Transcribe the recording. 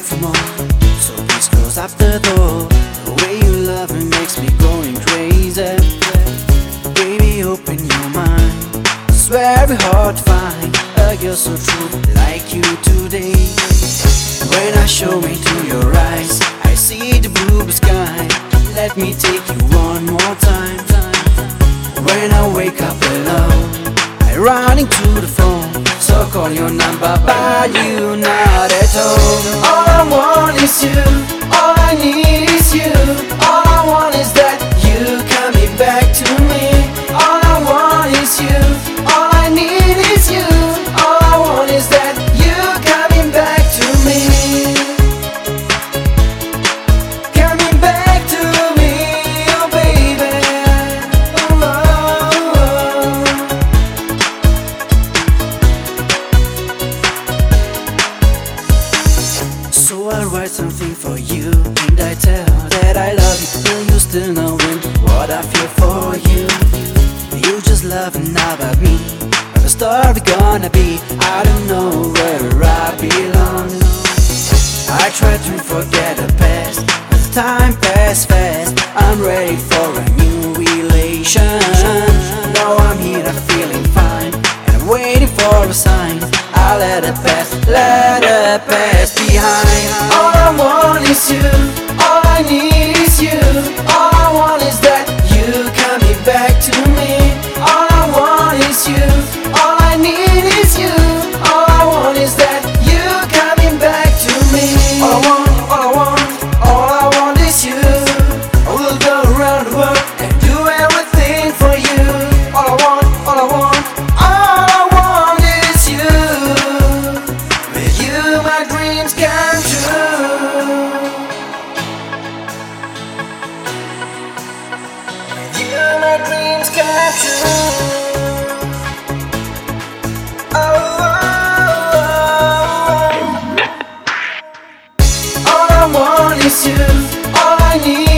beg for more. So please close up the door. The way you love me makes me going crazy. Baby, open your mind. It's very hard to find a girl so true like you today. When I show me into your eyes, I see the blue sky. Let me take you one more time. When I wake up alone, I run into the phone. Call your number, but you not at home. All I want is you. All I need So I write something for you. And I tell that I love you. Will you still knowing what I feel for you. You just laughing about me. Where the story gonna be. I don't know where I belong. I try to forget the past. But time pass fast I'm ready for a new relation. Now I'm here, I'm feeling fine. And I'm waiting for a sign I let it pass, let it pass behind. All I want is you, all I need is you, all I want is that you come back to me. All I want is you. All I need.